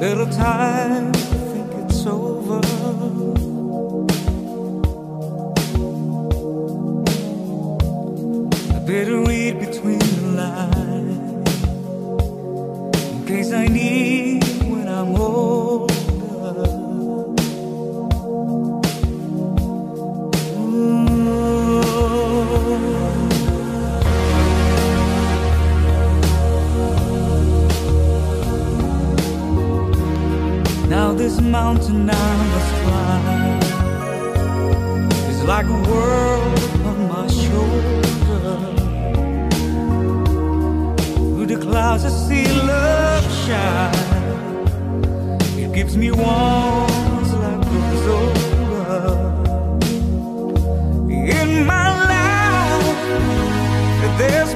little time to think it's over. I better read between the lines in case I need. this mountain I must climb is like a world upon my shoulder. Through the clouds I see love shine. It gives me warmth like life goes. In my life, there's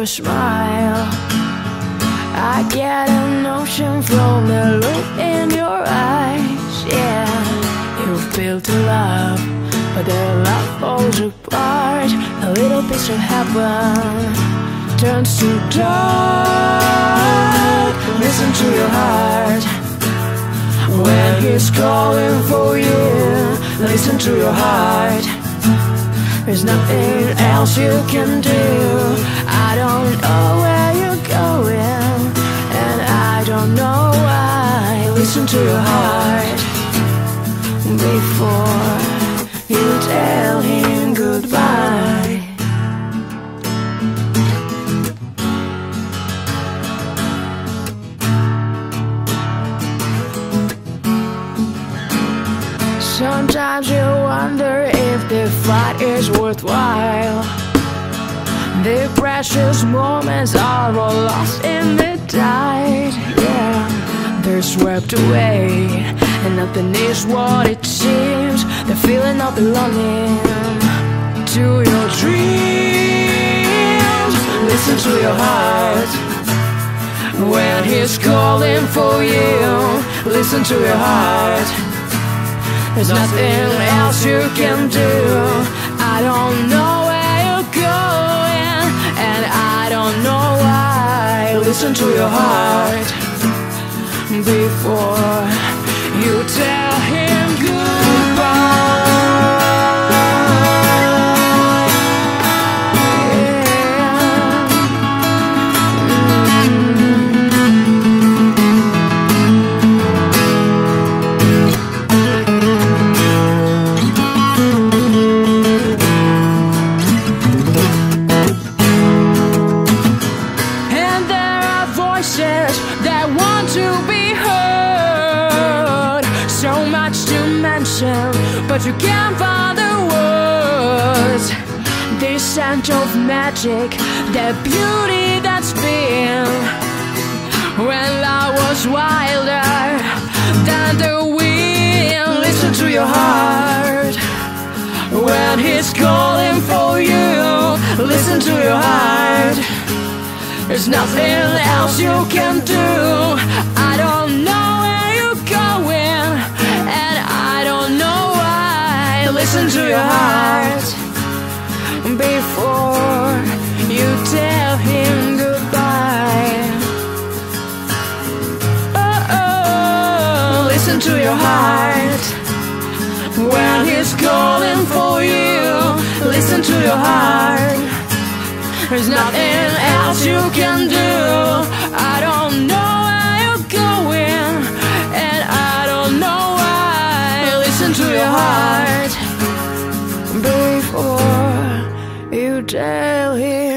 your smile. I get a notion from the look in your eyes. Yeah, you've built a love, but the love falls apart. A little piece of heaven turns to dark. Listen to your heart when he's calling for you. Listen to your heart. There's nothing else you can do. I don't know where you're going, and I don't know why. Listen to your heart before you tell him goodbye. Sometimes you wonder if the fight is worthwhile. The precious moments are all lost in the tide. Yeah, they're swept away, and nothing is what it seems. The feeling of belonging to your dreams. Listen to your heart when he's calling for you. Listen to your heart. There's nothing else you can do. I don't know where you're going, and I don't know why. Listen to your heart before you tell scent of magic, the beauty that's been. When love was wilder than the wind. Listen to your heart when he's calling for you. Listen to your heart. There's nothing else you can do. I don't know where you're going, and I don't know why. Listen to your heart before you tell him goodbye. Oh, oh, listen to your heart when he's calling for you. Listen to your heart. There's nothing else you can do. I don't know where you're going, and I don't know why. Listen to your heart tell him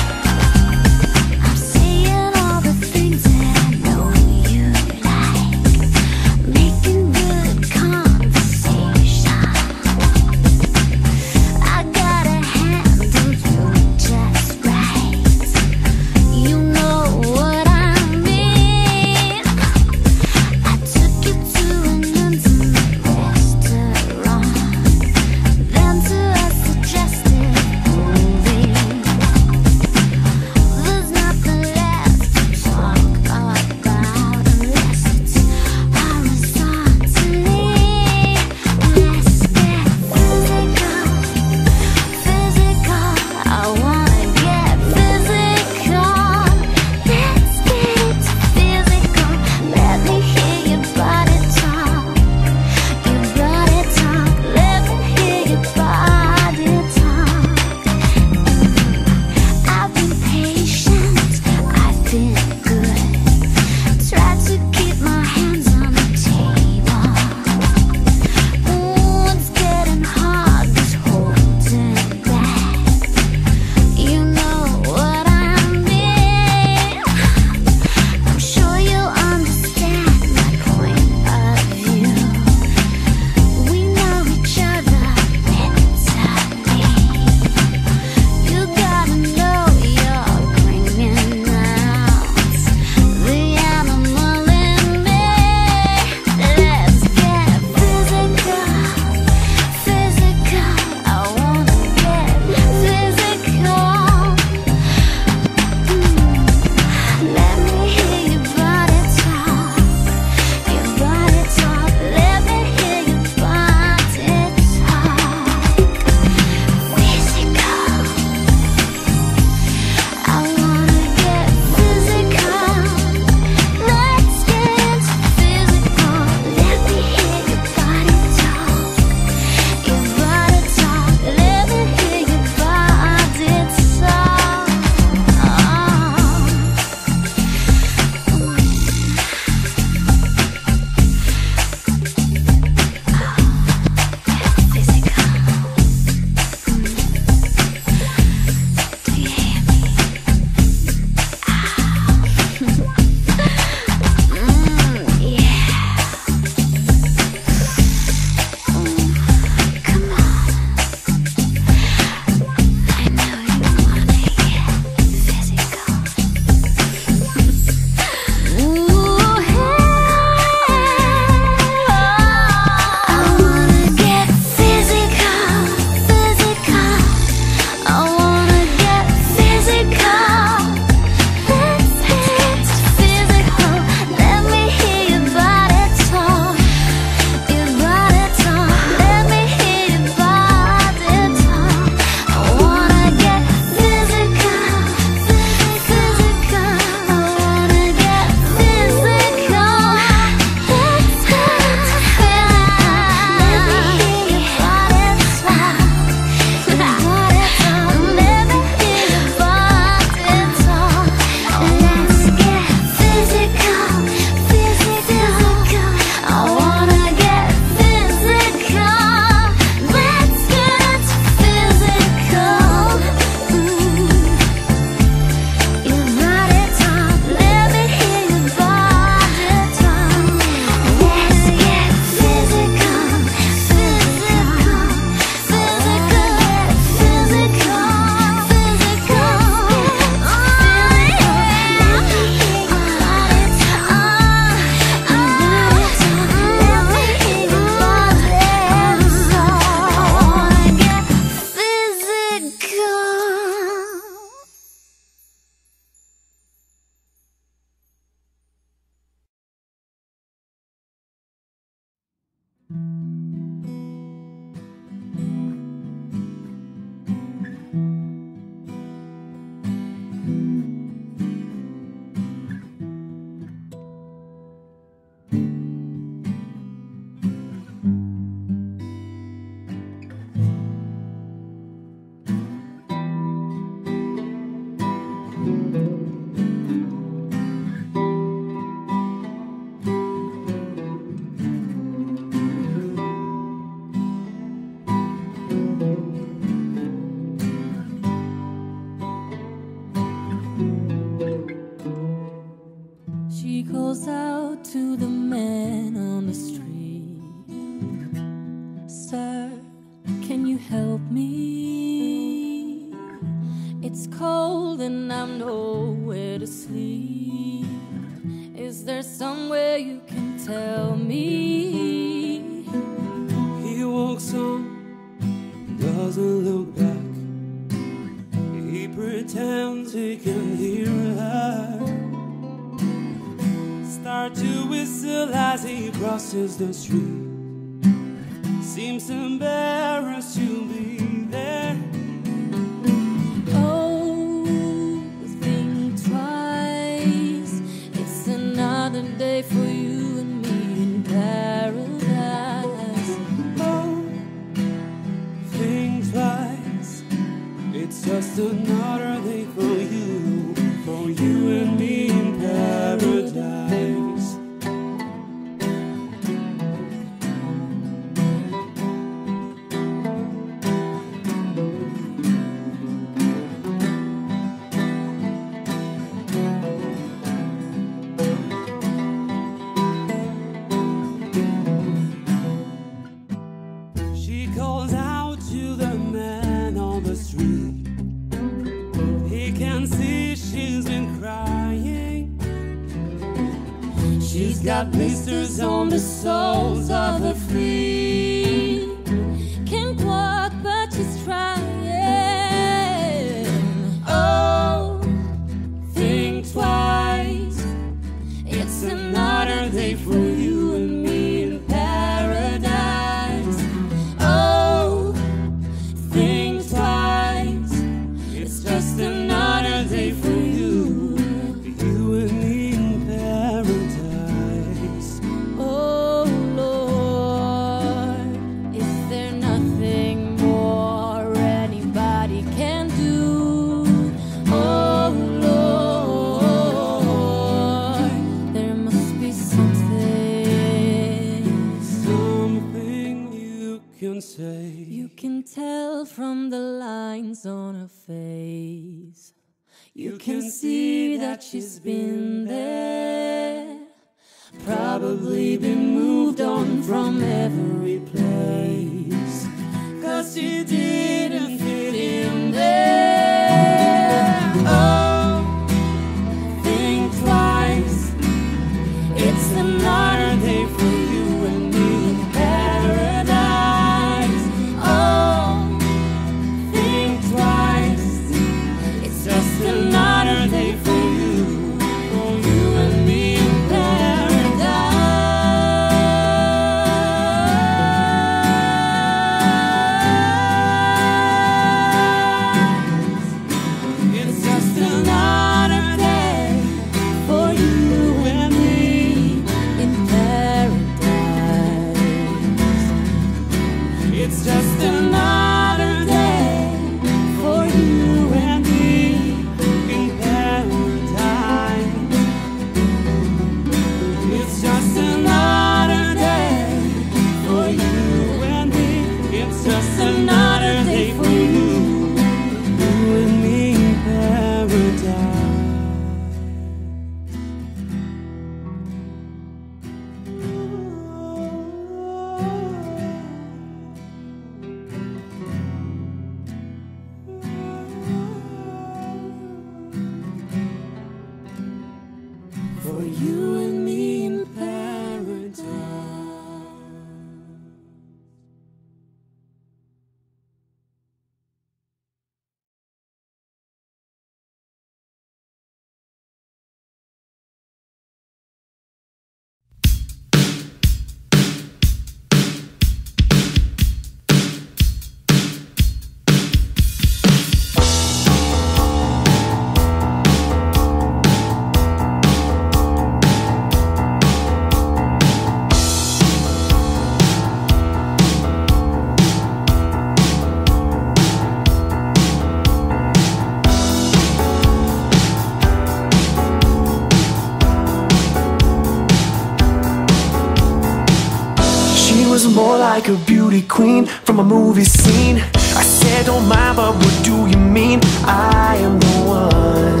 like a beauty queen from a movie scene. I said, oh, Don't mind, but what do you mean? I am the one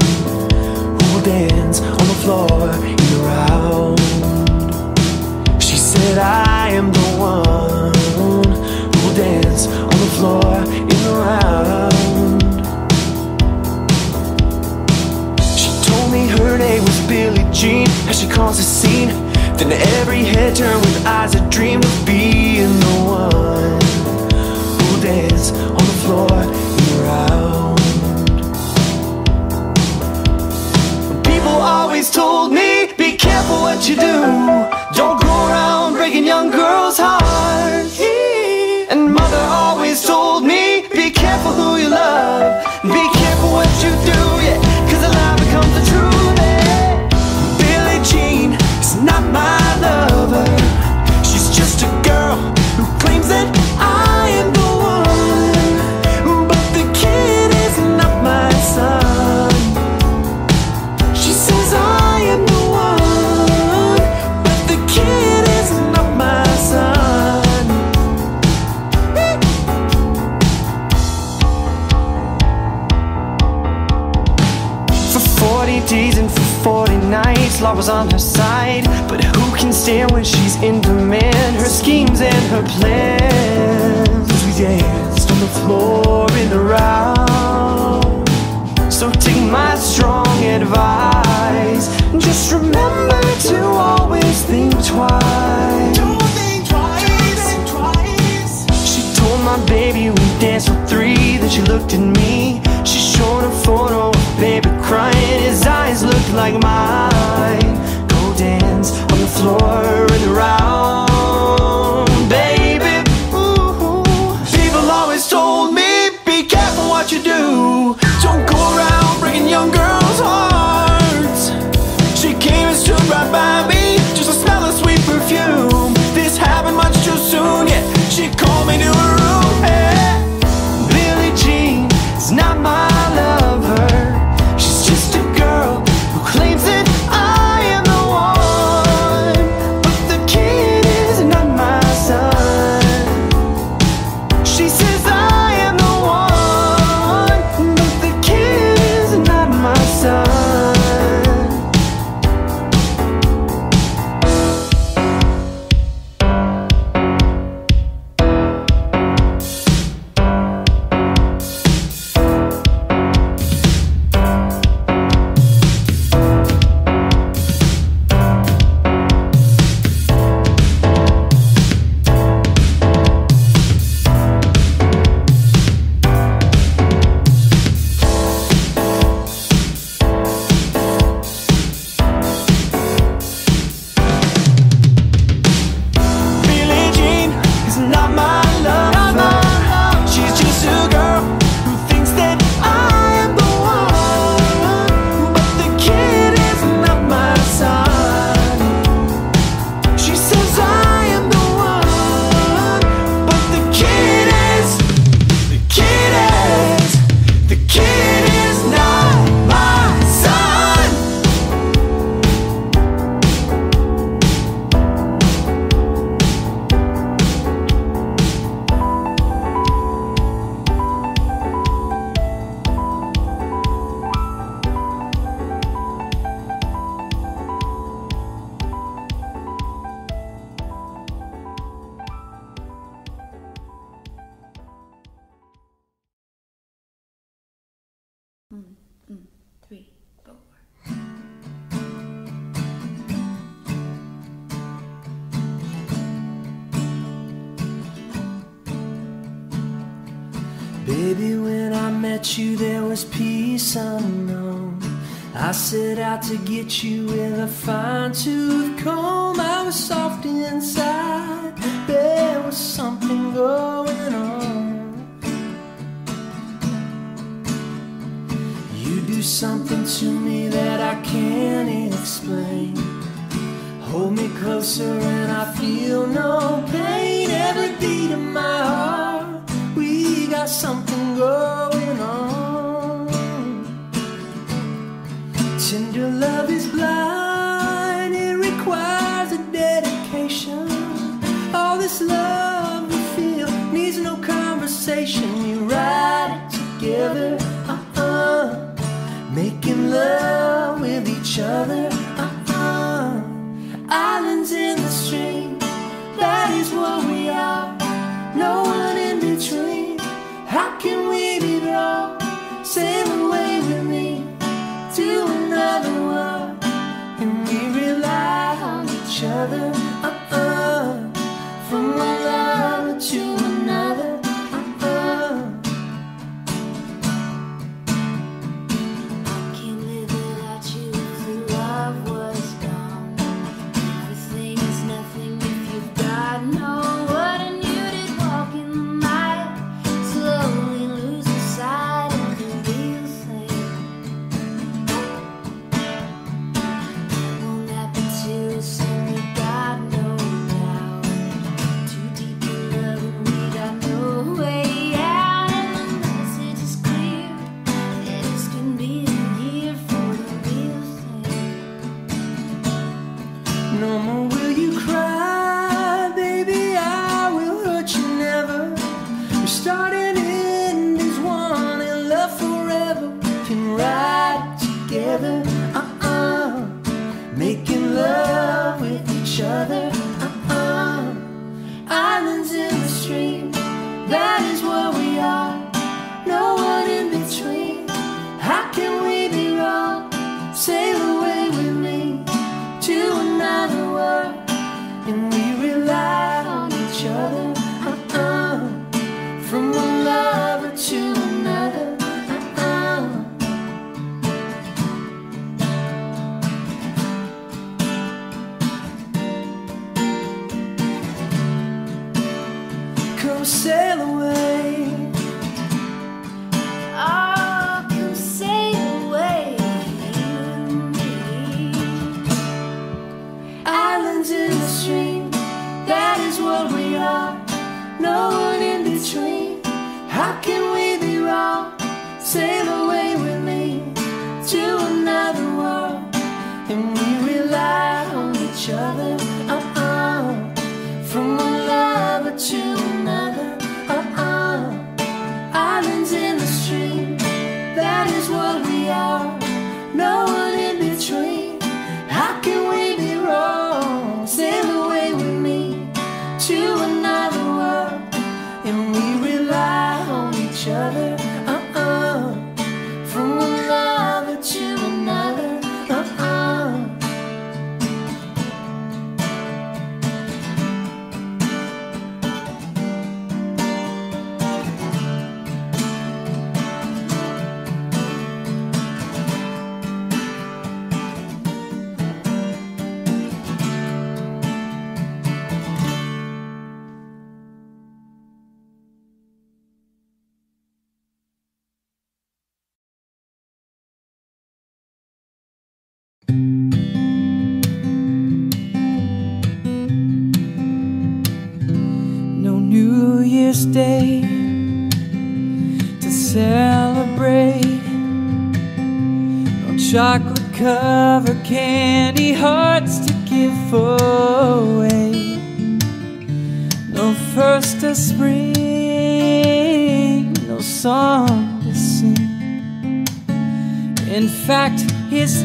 who will dance on the floor year round. that I am the one who'll dance on the floor in the round. She told me her name was Billie Jean as she caused a scene. Then every head turned with eyes that dreamed of being what you do. On her side. But who can stand when she's in demand? Her schemes and her plans. As We danced on the floor in the round. So take my strong advice. Just remember to always think twice. Don't think twice. She told my baby we danced for three. Then she looked at me. She showed a photo of baby crying. His eyes looked like mine. Floor in the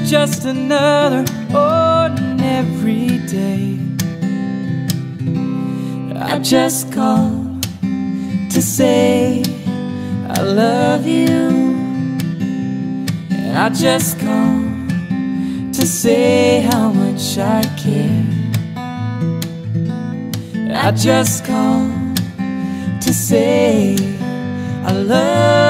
just another ordinary day. I just called to say I love you. And I just called to say how much I care. I just called to say I love you.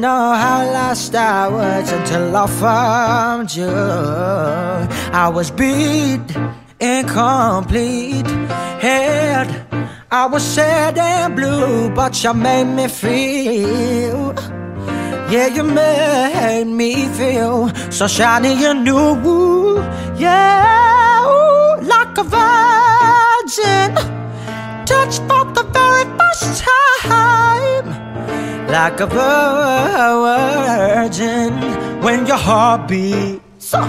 Know how lost I was until I found you. I was beat, incomplete, head. I was sad and blue, but you made me feel. Yeah, you made me feel so shiny and new. Yeah, ooh, like a virgin, touched for the very first time. Like a virgin when your heart beats. So,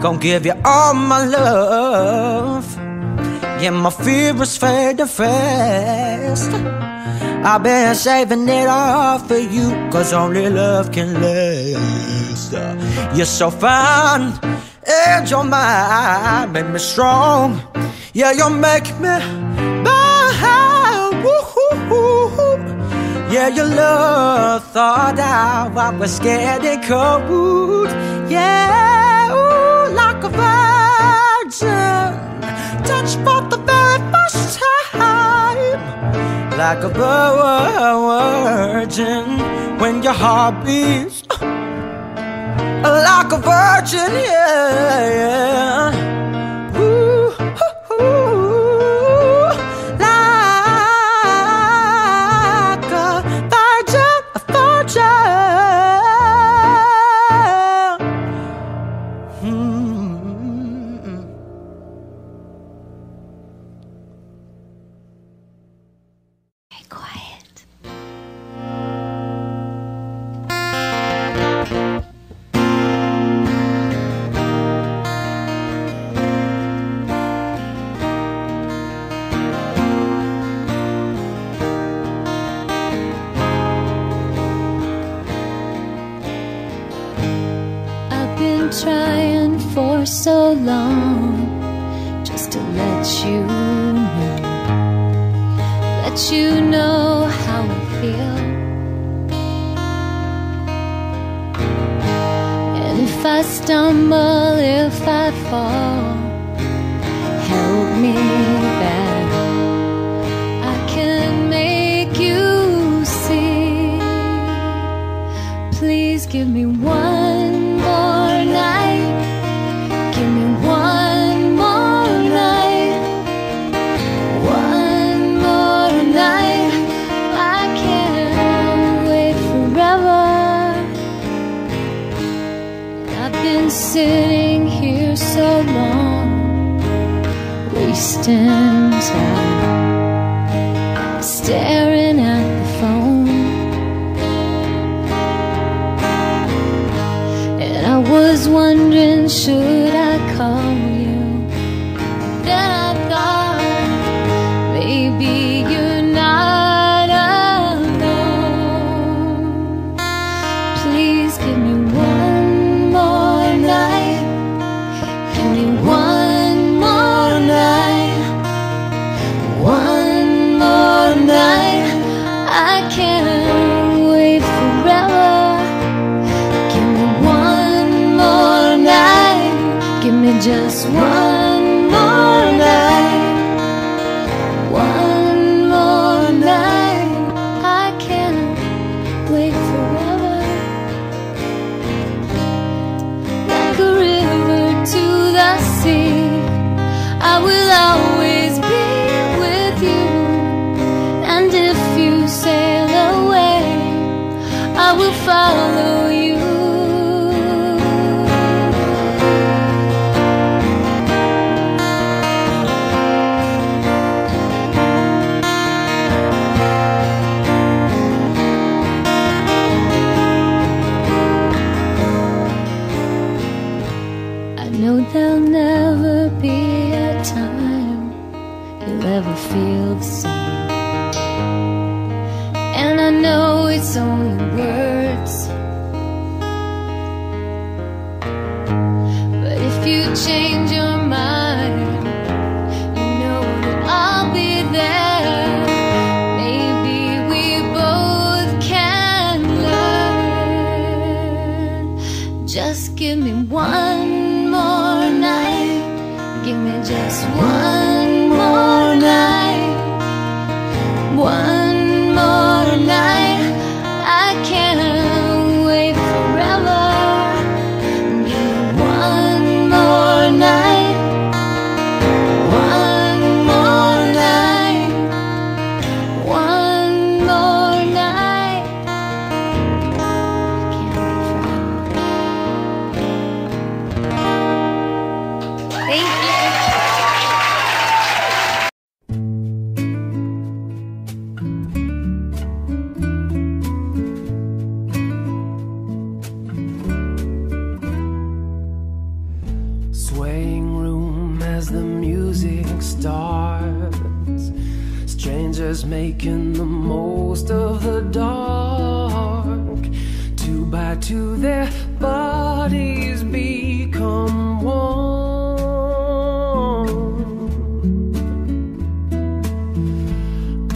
Gonna give you all my love. Yeah, my fear is fading fast. I've been saving it all for you, cause only love can last. You're so fine, and your mind make me strong. Yeah, you make me Yeah, your love thought out, I was scared and cold. Yeah, ooh, like a virgin, touched for the very first time like a virgin when your heart beats like a virgin, yeah. yeah. So long just to let you know, let you know how I feel. And if I stumble, if I fall, help me back. I can make you see. Please give me one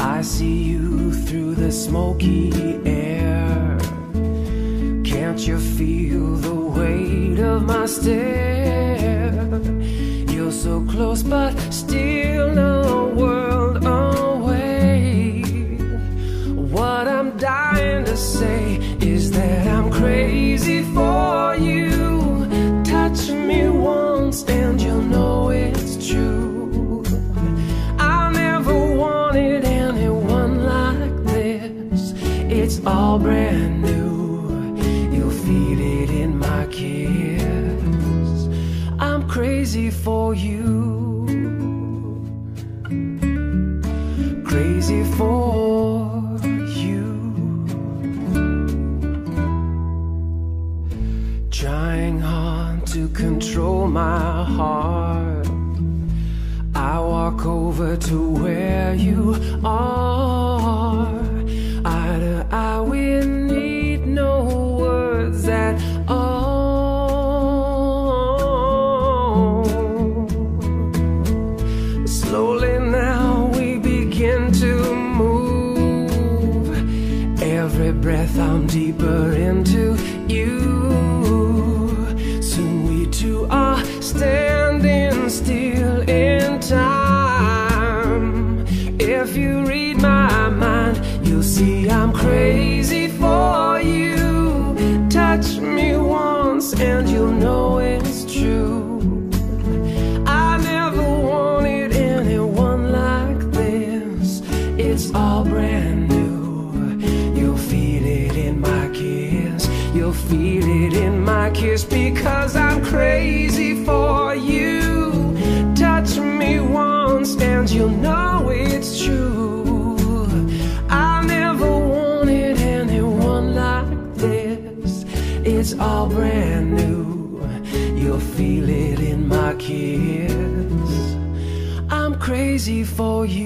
I see you through the smoky air. Can't you feel the weight of my stare? You're so close, but still. you. for you.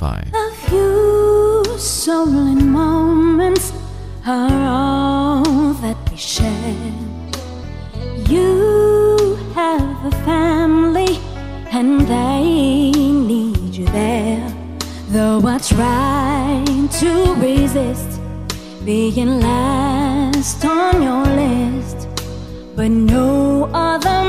Spotify. A few stolen moments are all that we share. You have a family and they need you there. Though I try to resist being last on your list, but no other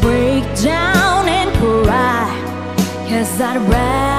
break down and cry. Cause I'd rather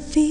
When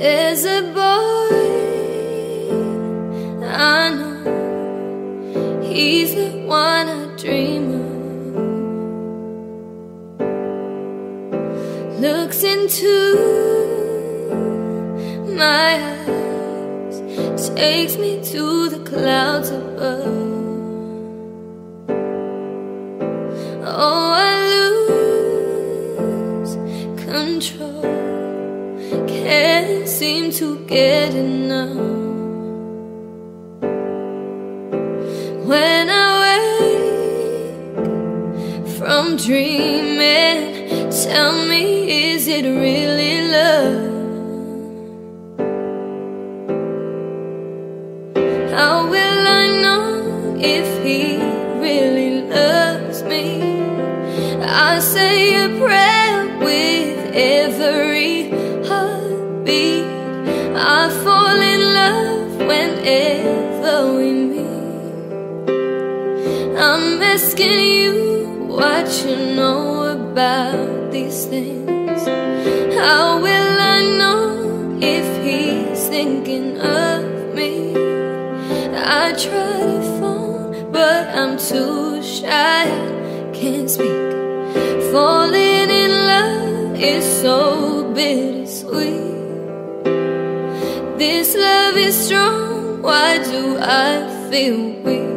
is a boy I know he's the one I dream of. Looks into my eyes, takes me to the clouds above. Oh, I lose control can't seem to get enough. When I wake from dreaming, tell me, is it really? Asking you what you know about these things. How will I know if he's thinking of me? I try to phone, but I'm too shy. Can't speak. Falling in love is so bittersweet. This love is strong. Why do I feel weak?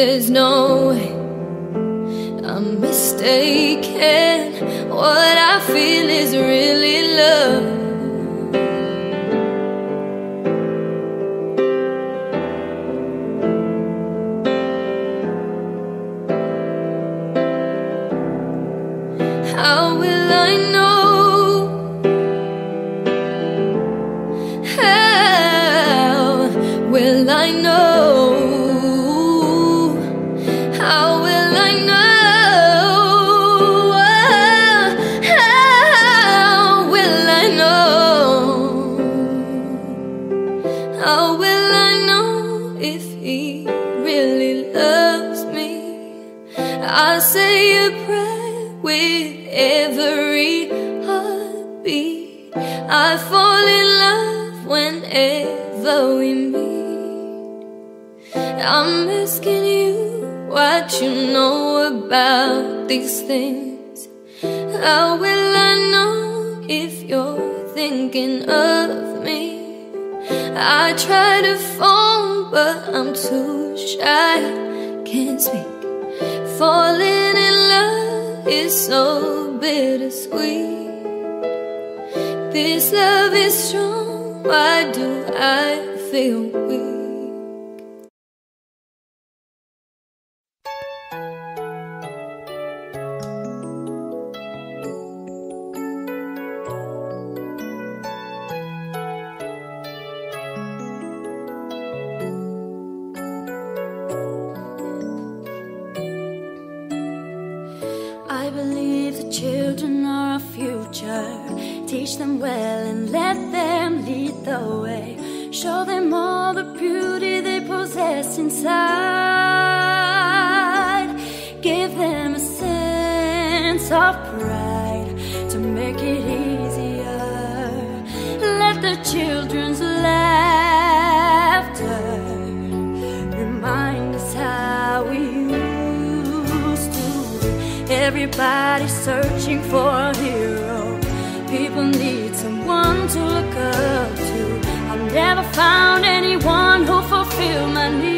There's no way I'm mistaken. What I feel is really love. You know about these things. How will I know if you're thinking of me? I try to phone, but I'm too shy. Can't speak. Falling in love is so bittersweet. This love is strong. Why do I feel weak? Possess inside. Give them a sense of pride to make it easier. Let the children's laughter remind us how we used to be. Everybody's searching for a hero. Never found anyone who fulfilled my needs.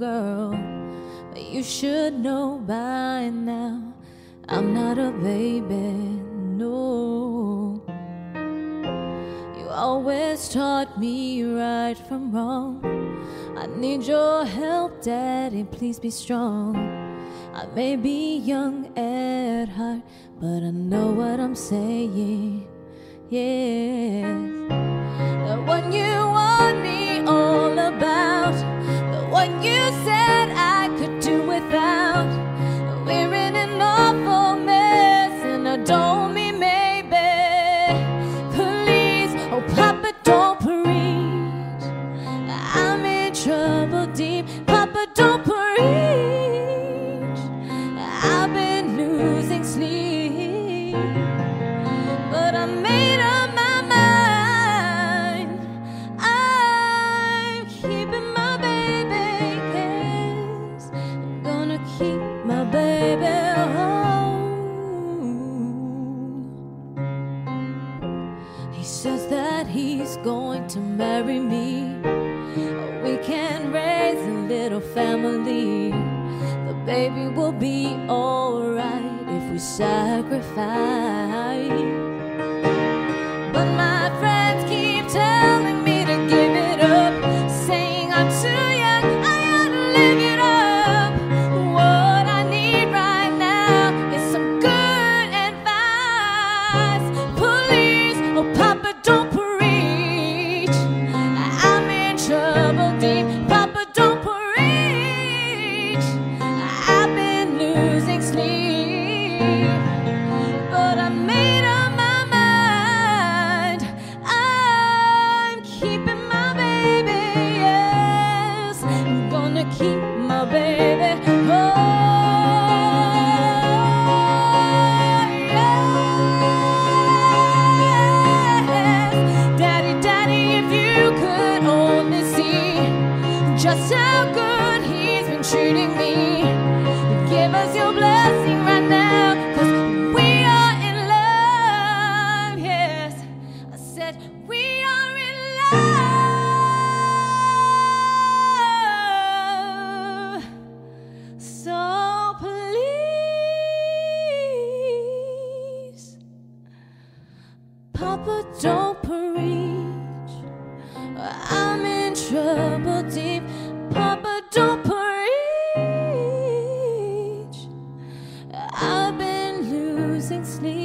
girl. But you should know by now I'm not a baby, no. You always taught me right from wrong. I need your help, Daddy, please be strong. I may be young at heart, but I know what I'm saying. Yes, that when you want me all about. What you said I could do without. We're in an awful mess, and I don't to marry me. We can raise a little family. The baby will be alright if we sacrifice. But my friend. sings sleep.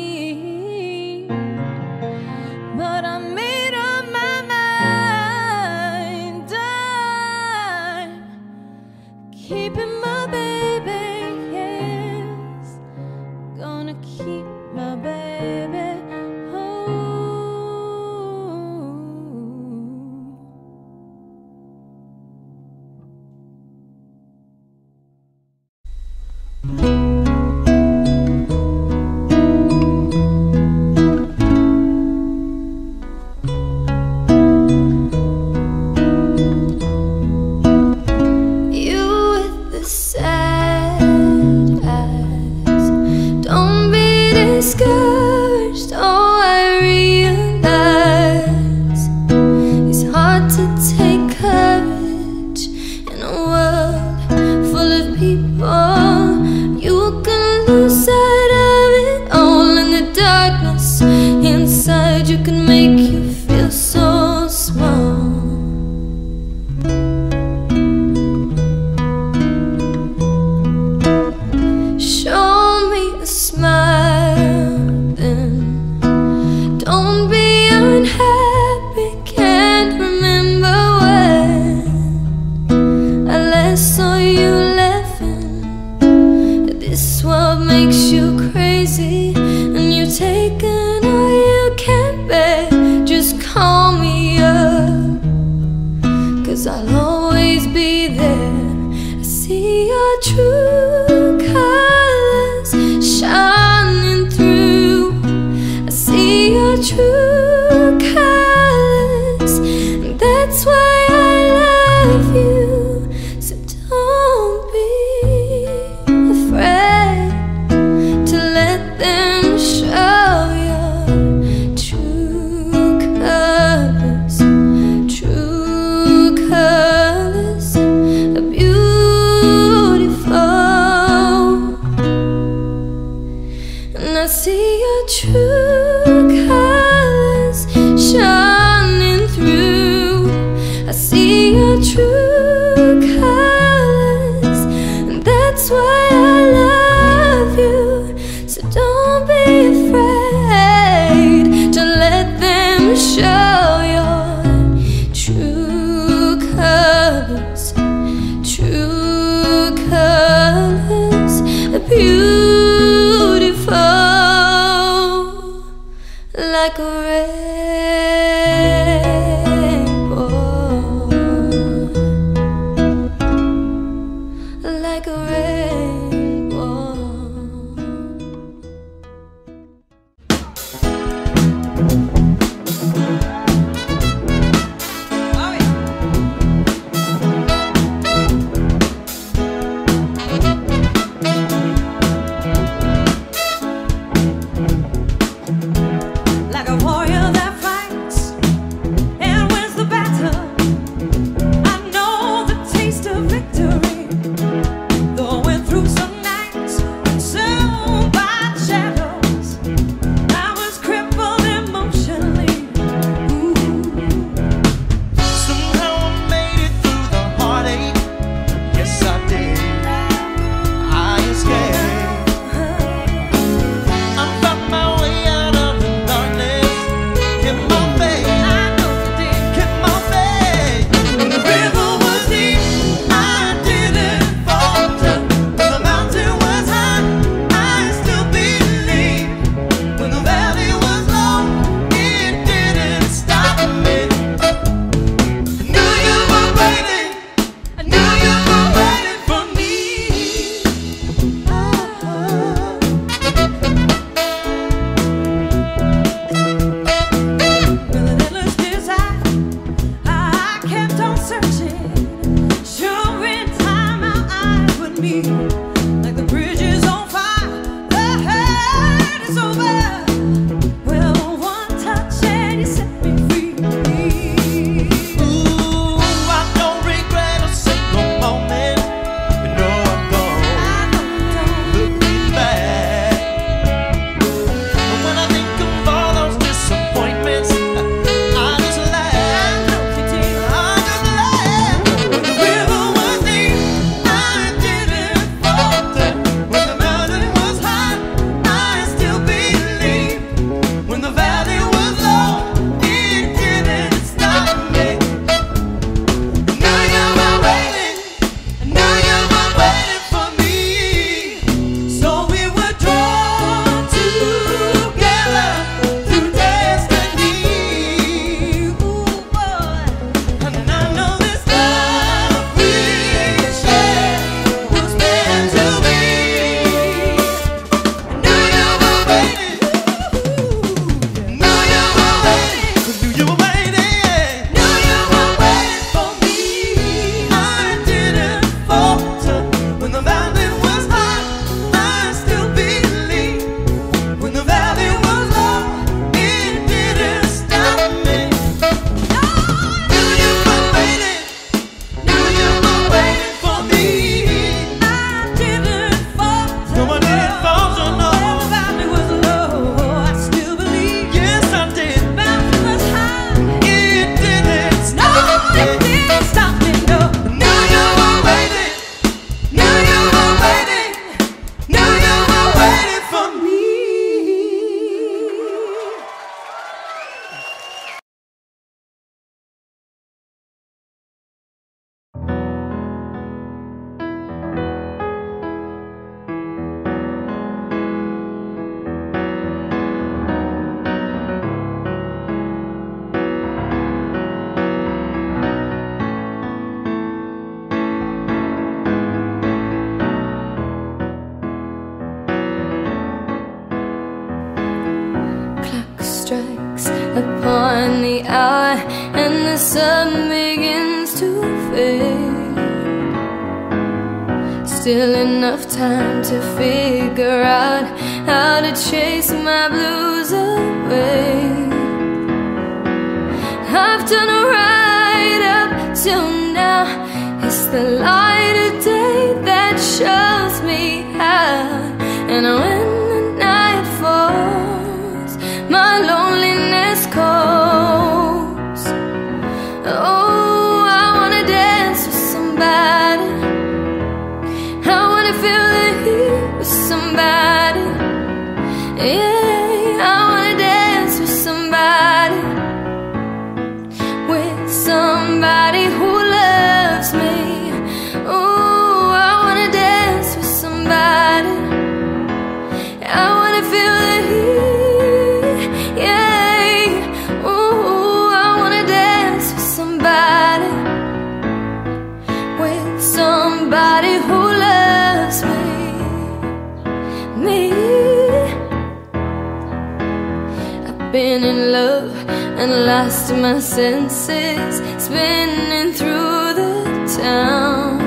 Been in love and lost my senses Spinning through the town.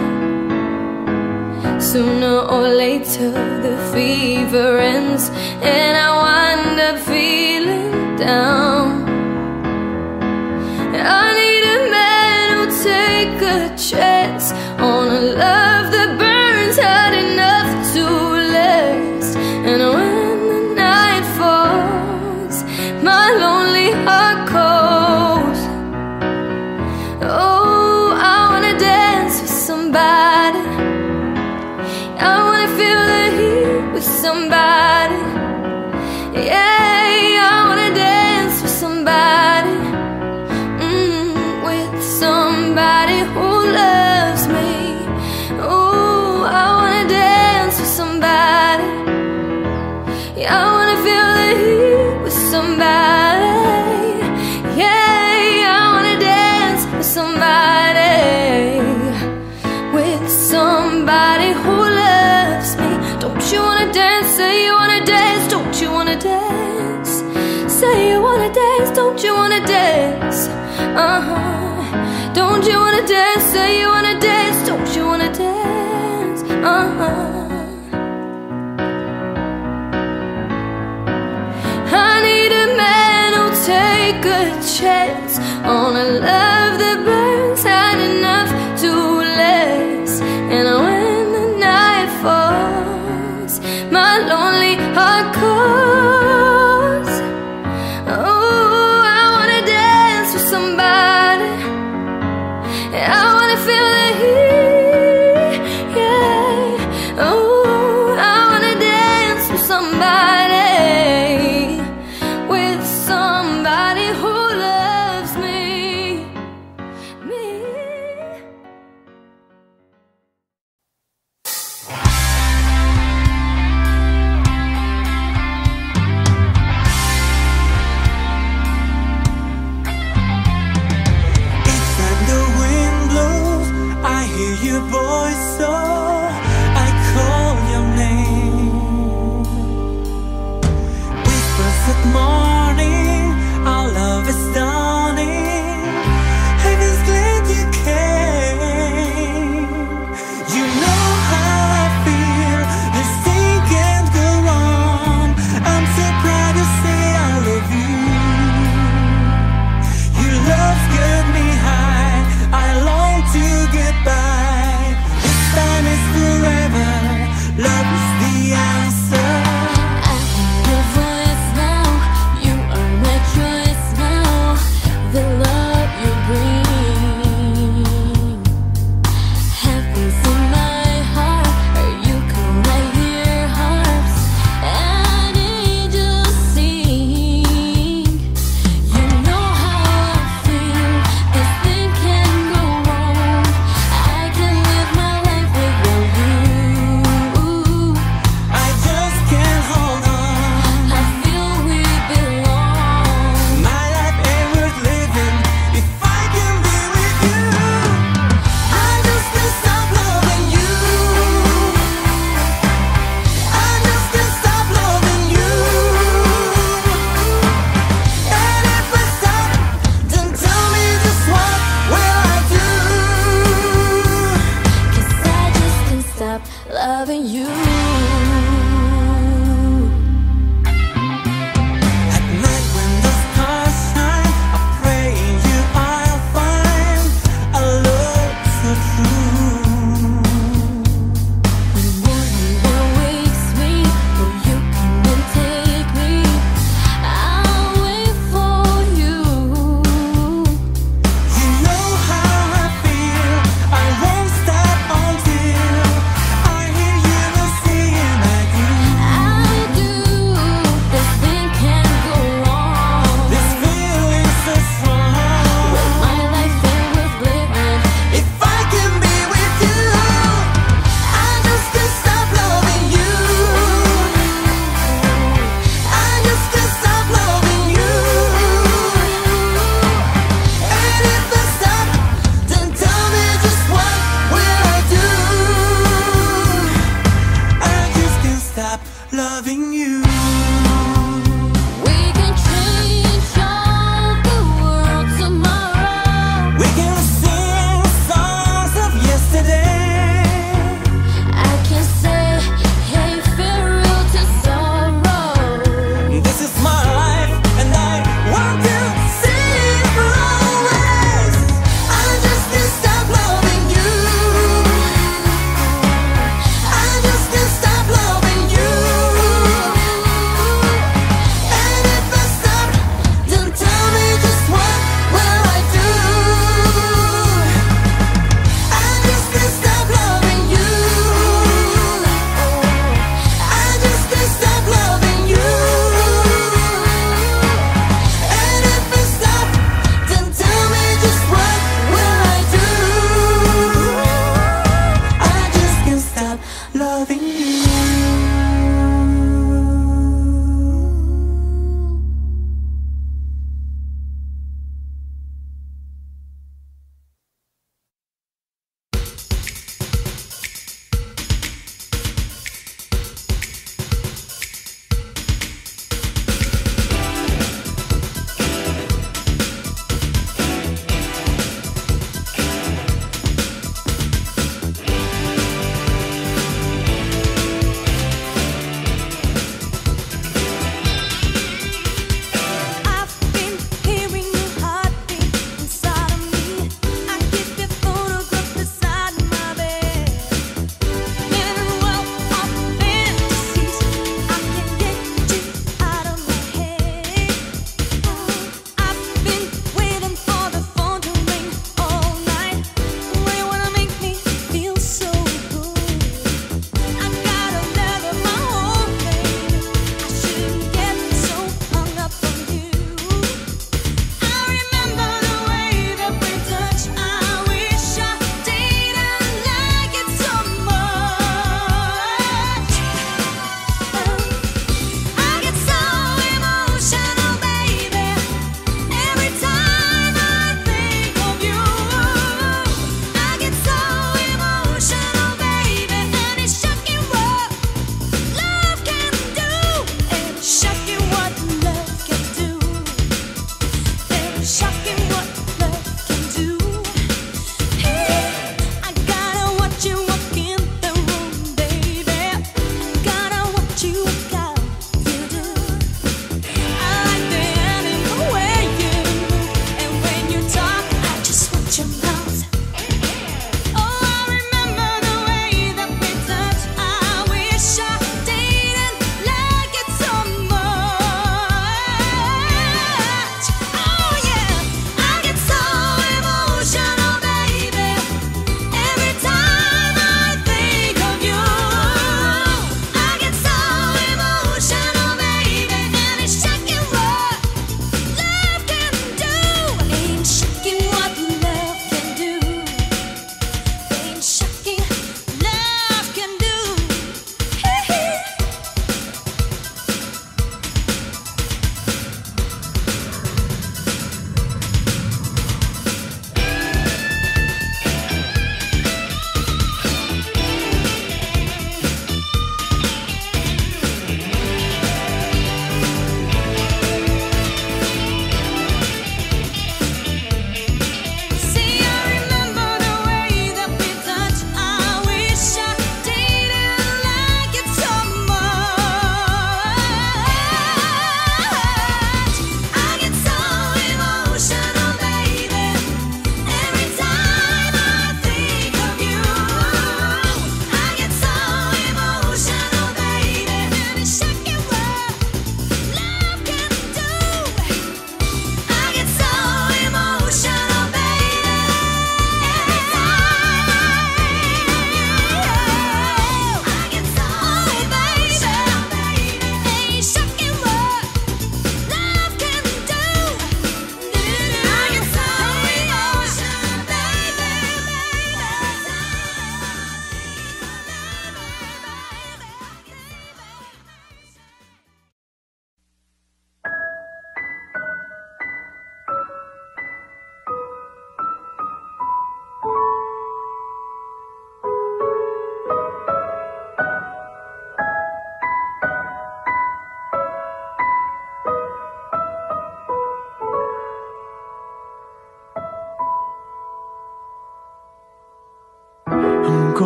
Sooner or later the fever ends And I wind up feeling down. I need a man who'll take a chance On a love Don't you wanna dance? Uh huh. Don't you wanna dance? Say you wanna dance. Don't you wanna dance? Uh huh. I need a man who'll take a chance on a love.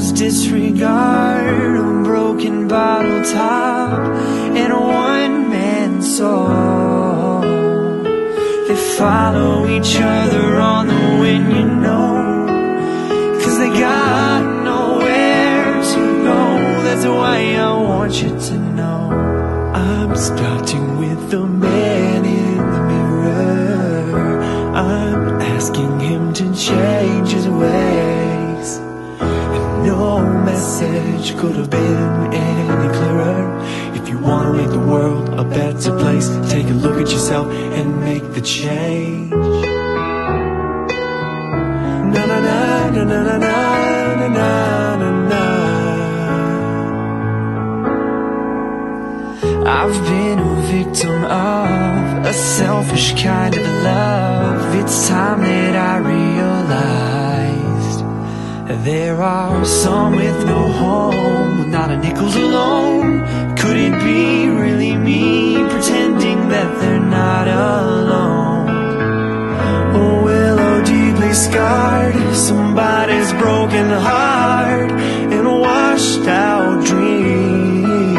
summer's disregard, a broken bottle top, and a one-man song. They follow each other on the wind, you know, cause they got nowhere to go. That's why I want you to know I'm starting with the man in the mirror. I'm asking him to change message could have been any clearer. If you wanna make the world a better place, take a look at yourself and make the change. Na na na na na na na na na na. I've been a victim of a selfish kind of love. It's time that there are some with no home, not a nickel's alone. Could it be really me pretending that they're not alone? Oh, willow deeply scarred, somebody's broken heart and a washed out dream.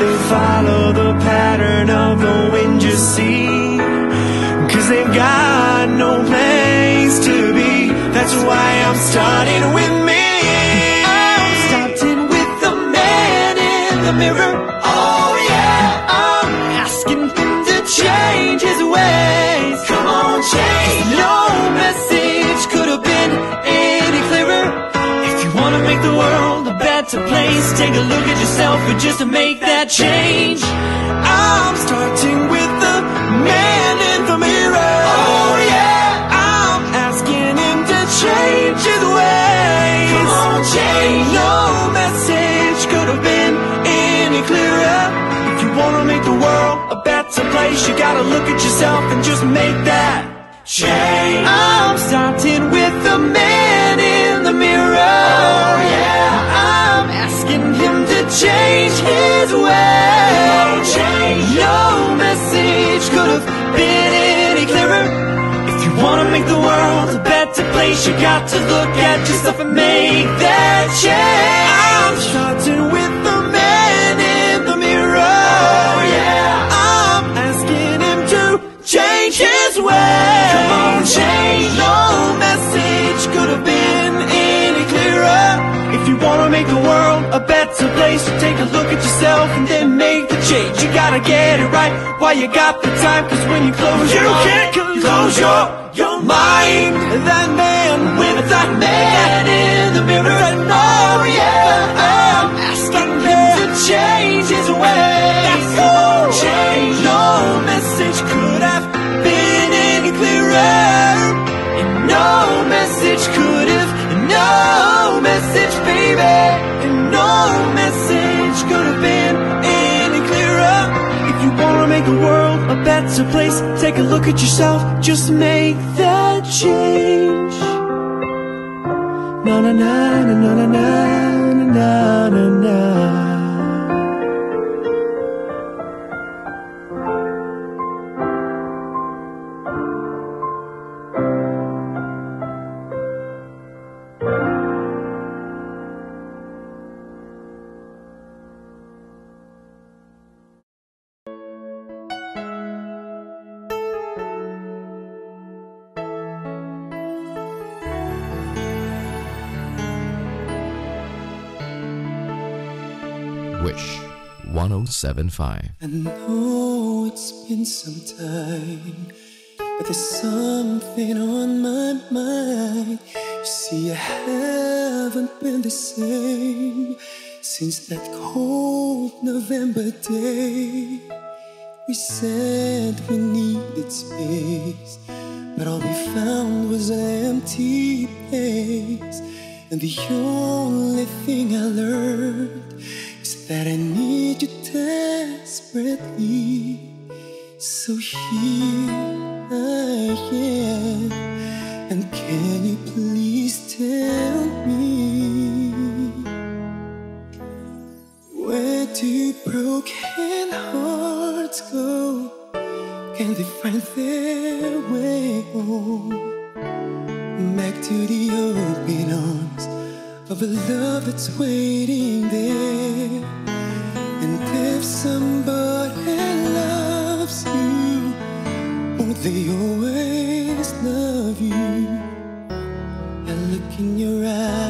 They follow the pattern of the wind you see, cause they've got why I'm starting with me. I'm starting with the man in the mirror. Oh yeah, I'm asking him to change his ways. Come on, change. No message could have been any clearer. If you wanna make the world a better place, take a look at yourself and just to make that change. I'm starting with the man in the world a better place, you gotta look at yourself and just make that change. I'm starting with the man in the mirror. Oh yeah, I'm asking him to change his ways. change. No message could have been any clearer. If you wanna make the world a better place, you got to look at yourself and make that change. I'm starting place, take a look at yourself and then make the change. You gotta get it right while you got the time. Cause when you close you your can't close your your mind. That man with that man in the mirror. And oh yeah, I'm asking him to change his ways. Come on, change. No message could have been any clearer. And no message could have, no message, baby. And no message world a place, take a look at yourself, just make that change. Na na na na na na na na na 1075. I know it's been some time, but there's something on my mind. You see, I haven't been the same since that cold November day. We said we needed space, but all we found was an empty place. And the only thing I learned that I need you desperately. So here I am. And can you please tell me where do broken hearts go? Can they find their way home? Back to the open arms of a love that's waiting there. And if somebody loves you, won't they always love you? I look in your eyes.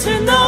to know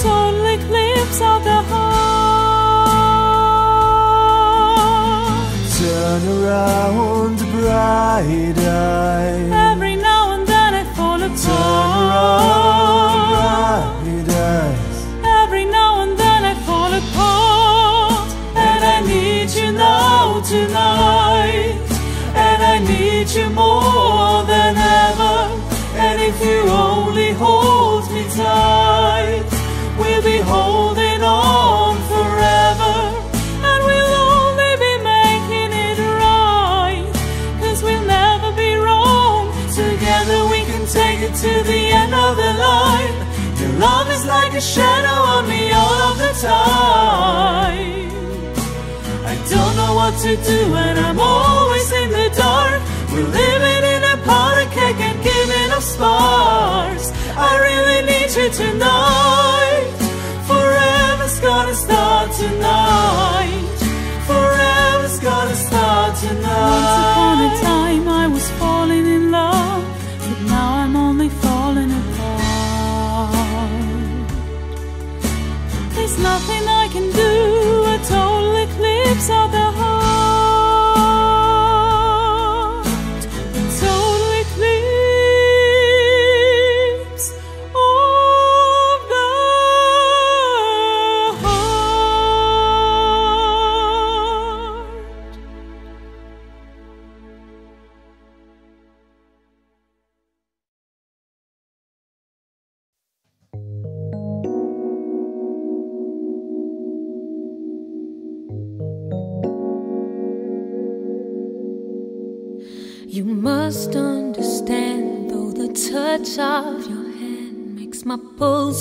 it's only glimpse of the heart. Turn around, bright eye. Every now and then I fall apart. Turn around. a shadow on me all of the time. I don't know what to do, and I'm always in the dark. We're living in a polycake and giving up sparks. I really need you tonight. Forever's gonna start tonight. Forever's gonna start tonight.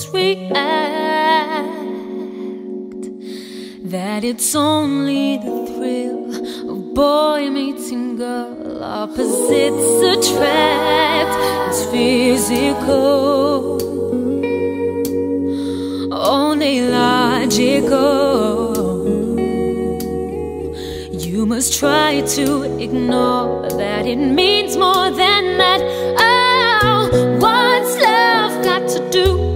react that it's only the thrill of boy meeting girl, opposites attract. It's physical, only logical. You must try to ignore that it means more than that. Oh, what's love got to do?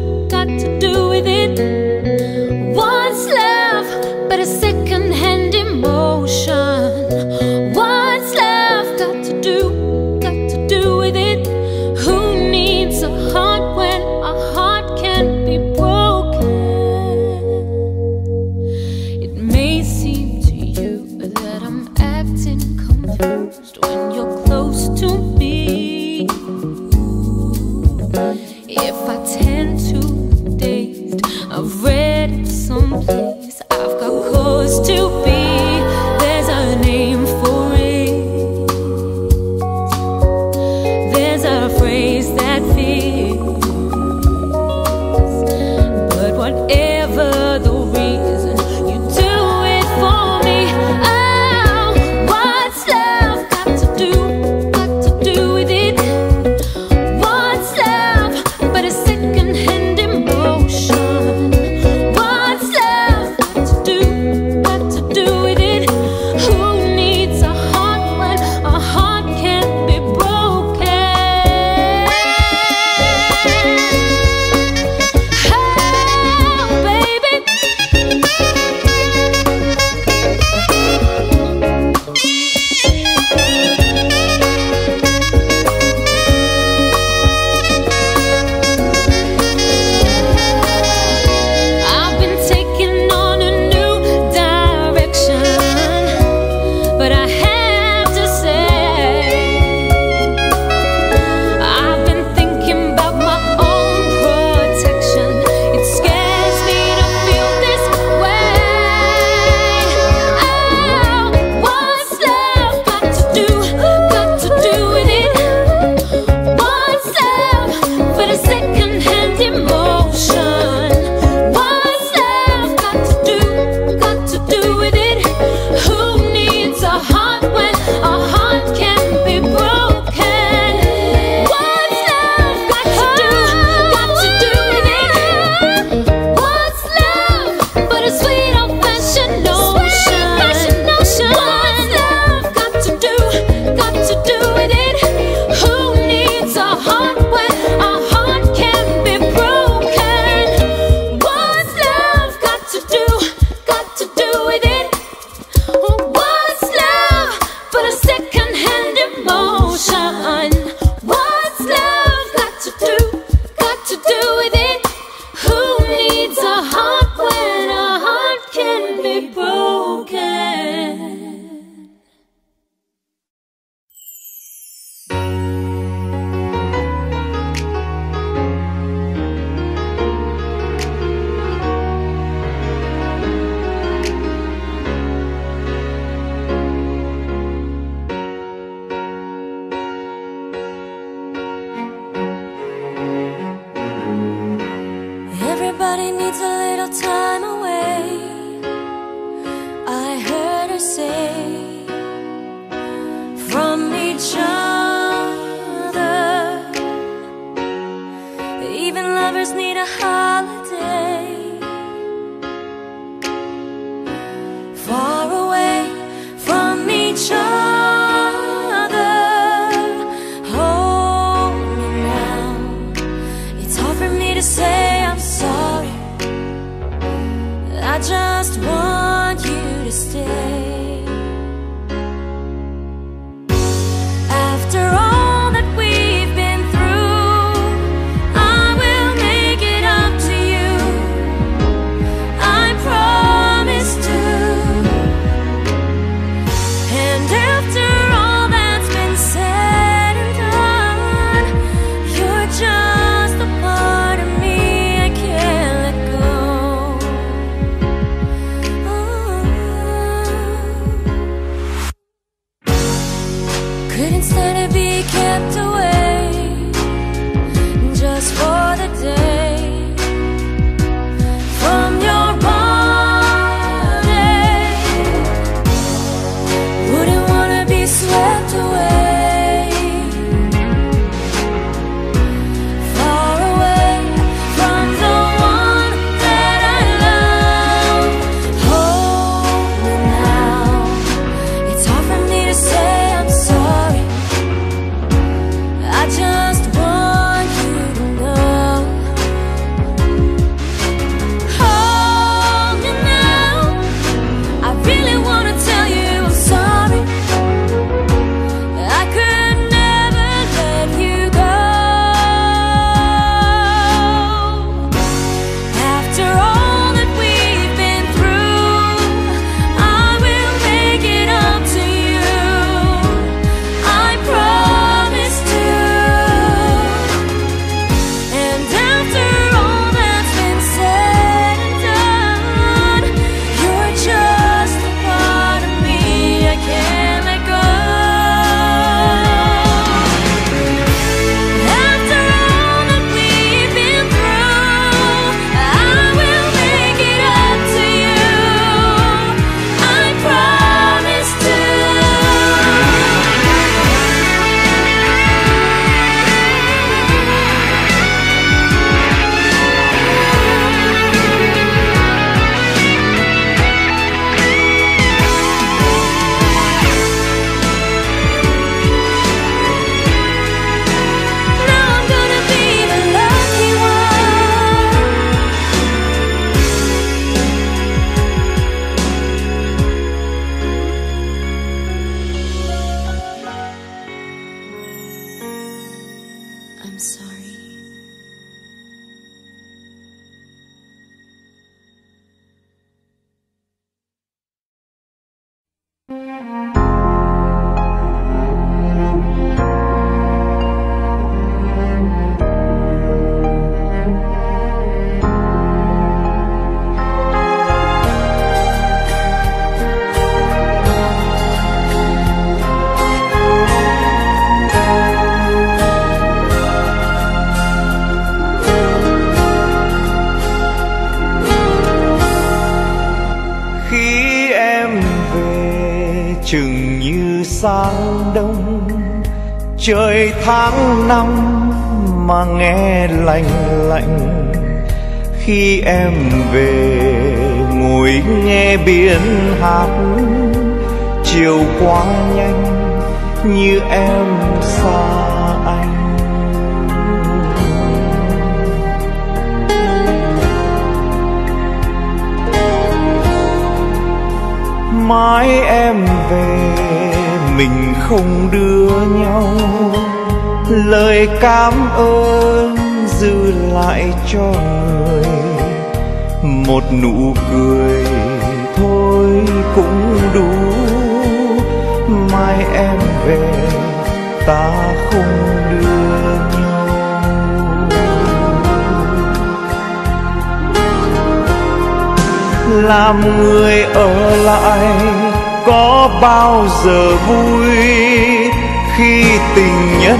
Cùng đưa nhau. Lời cảm ơn dư lại cho người. Một nụ cười thôi cũng đủ. Mai em về, ta không đưa nhau. Làm người ở lại có bao giờ vui khi tình nhân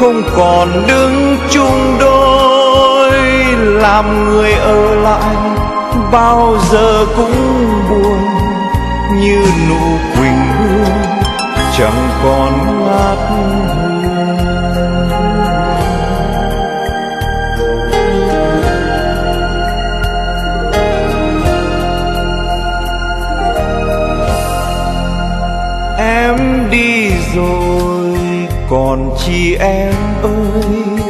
không còn đứng chung đôi, làm người ở lại bao giờ cũng buồn như nụ quỳnh hương chẳng còn ngát hương chị em ơi,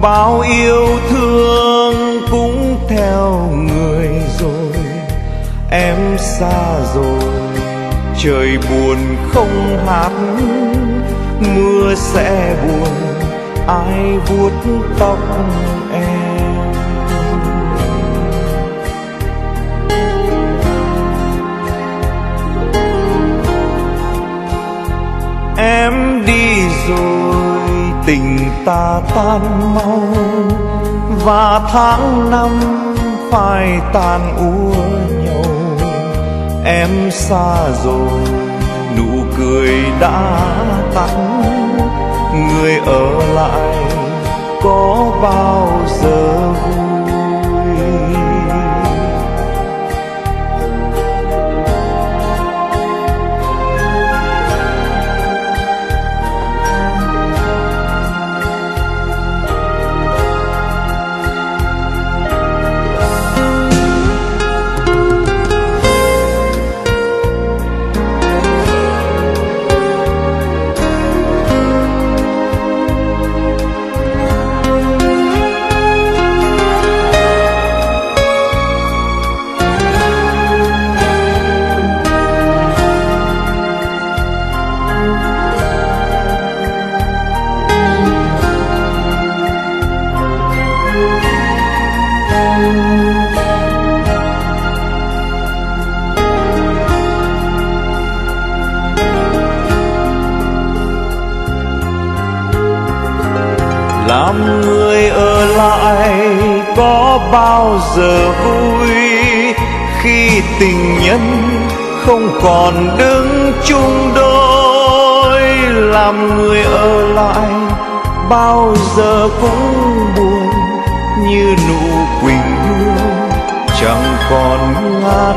bao yêu thương cũng theo người rồi. Em xa rồi, trời buồn không hát mưa sẽ buồn, ai vuốt tóc ta tan mau, và tháng năm phai tàn úa nhau em xa rồi, nụ cười đã tắt. Người ở lại có bao giờ vui? Tình nhân không còn đứng chung đôi, làm người ở lại bao giờ cũng buồn như nụ quỳnh hương chẳng còn ngát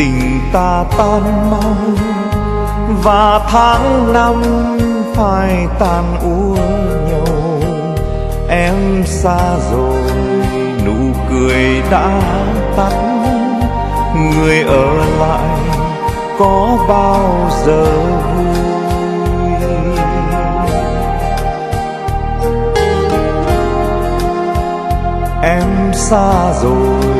tình ta tan mau, và tháng năm phải tàn úa nhau em xa rồi, nụ cười đã tắt. Người ở lại có bao giờ vui? Em xa rồi